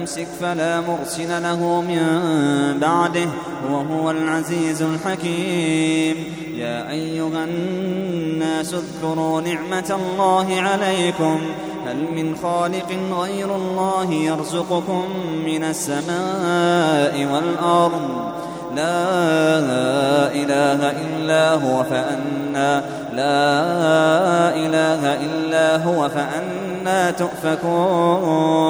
يمسك فلا مرسل له من بعده وهو العزيز الحكيم. يا أيها الناس اذكروا نعمة الله عليكم. هل من خالق غير الله يرزقكم من السماء والأرض؟ لا إله إلا هو فأنا لا إله إلا هو فأنا تؤفكون.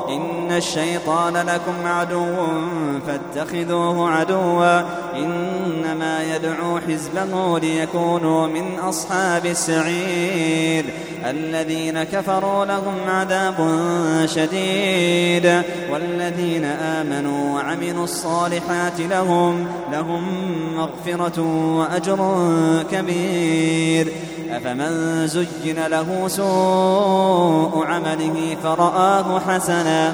إن الشيطان لكم عدو فاتخذوه عدوا إنما يدعو حزبه ليكونوا من أصحاب السعير الذين كفروا لهم عذاب شديد والذين آمنوا وعملوا الصالحات لهم لهم مغفرة وأجر كبير أفمن زين له سوء عمله فرآه حسنا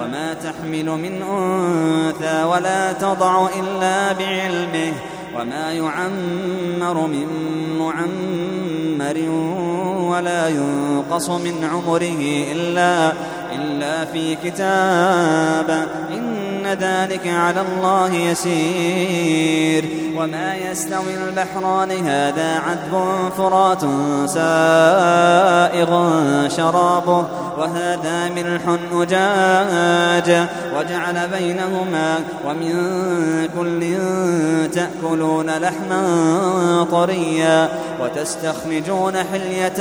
وما تحمل من أنثى ولا تضع إلا بعلمه وما يعمر من معمر ولا ينقص من عمره إلا, إلا في كتاب إن ذلك على الله يسير. وما يستوي البحران هذا عذب فرات سائغ شرابه وهذا ملح أجاج. وجعل بينهما ومن كل تأكلون لحما طريا وتستخرجون حلية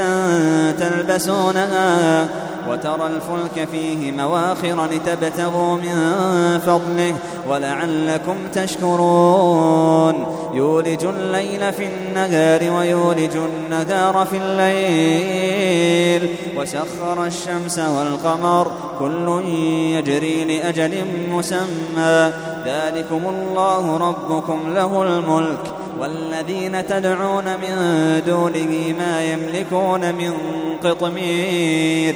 تلبسونها. وترى الفلك فيه مواخر لتبتغوا من فضله ولعلكم تشكرون. يولج الليل في النهار ويولج النهار في الليل. وسخر الشمس والقمر كل يجري لأجل مسمى. ذلكم الله ربكم له الملك. والذين تدعون من دونه ما يملكون من قطمير.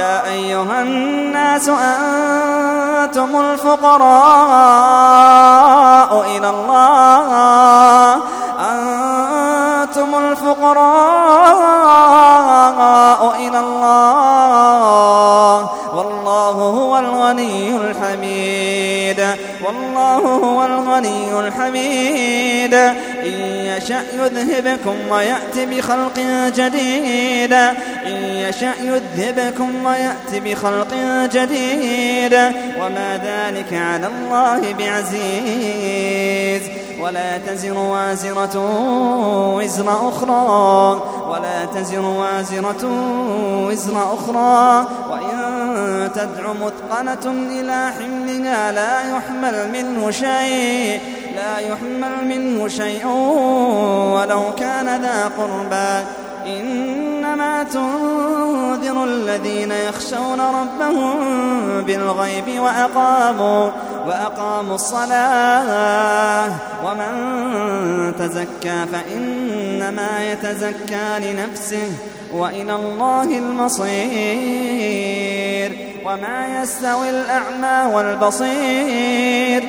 يا أيها الناس أنتم الفقراء إلى الله. أنتم الفقراء إلى الله. والله هو الغني الحميد. والله هو الغني الحميد. إن يشأ يذهبكم ويأتي بخلق جديد. يشأ يذهبكم ويأتي بخلق جديد. وما ذلك على الله بعزيز. ولا تزر وازرة وزر أخرى. ولا تزر وازرة وزر أخرى. وإن تدع مثقلة إلى حملها لا يحمل منه شيء. لا يحمل منه شيء ولو كان ذا قربى. إنما تنذر الذين يخشون ربهم بالغيب وأقاموا وأقاموا الصلاة ومن تزكى فإنما يتزكى لنفسه وإلى الله المصير وما يستوي الأعمى والبصير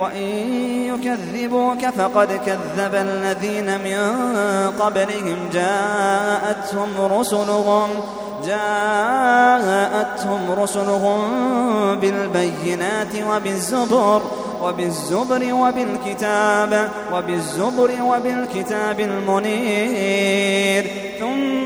وإن يكذبوك فقد كذب الذين من قبلهم. جاءتهم رسلهم جاءتهم رسلهم بالبينات وبالزبر وبالزبر وبالكتاب وبالزبر وبالكتاب المنير. ثم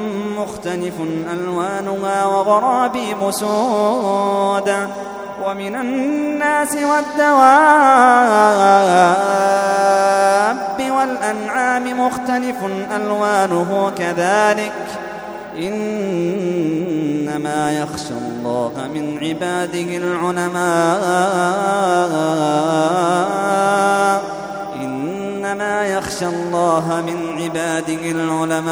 مختلف ألوانها وغرابيب سود ومن الناس والدواب والأنعام مختلف ألوانه كذلك إنما يخشى الله من عباده العلماء يخشى الله من عباده العلماء.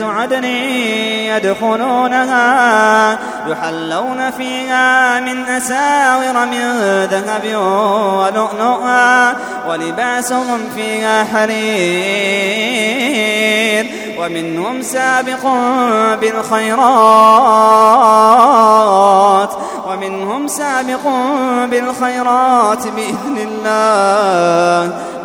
عدن يدخلونها يحلون فيها من أساور من ذهب ولؤلؤا ولباسهم فيها حرير ومنهم سابق بالخيرات ومنهم سابق بالخيرات بإذن الله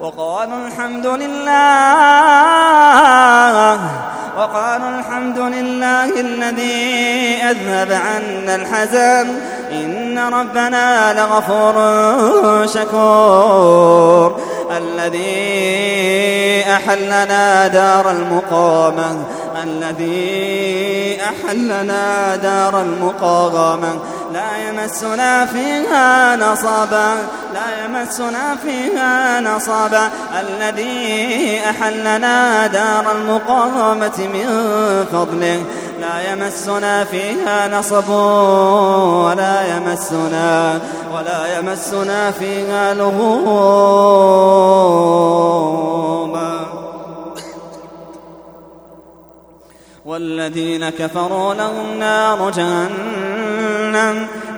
وقالوا الحمد لله وقالوا الحمد لله الذي أذهب عنا الحزن إن ربنا لغفور شكور. الذي أحلنا دار المقامة الذي أحلنا دار المقامة لا يمسنا فيها نصبا لا يمسنا فيها نصبا الذي أحلنا دار المقامة من فضله. لا يمسنا فيها نصب ولا يمسنا ولا يمسنا فيها لغوب والذين كفروا لهم نار جهنم.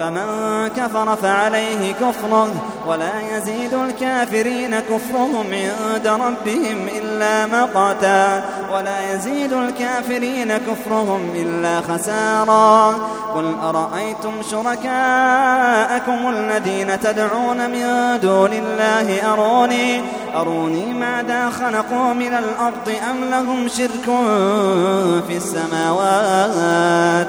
فمن كفر فعليه كفره ولا يزيد الكافرين كفرهم عند ربهم إلا مقتا ولا يزيد الكافرين كفرهم إلا خسارا قل أرأيتم شركاءكم الذين تدعون من دون الله أروني أروني ماذا خلقوا من الأرض أم لهم شرك في السماوات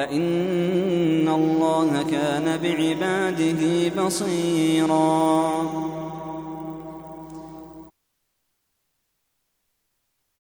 فإن الله كان بعباده بصيراً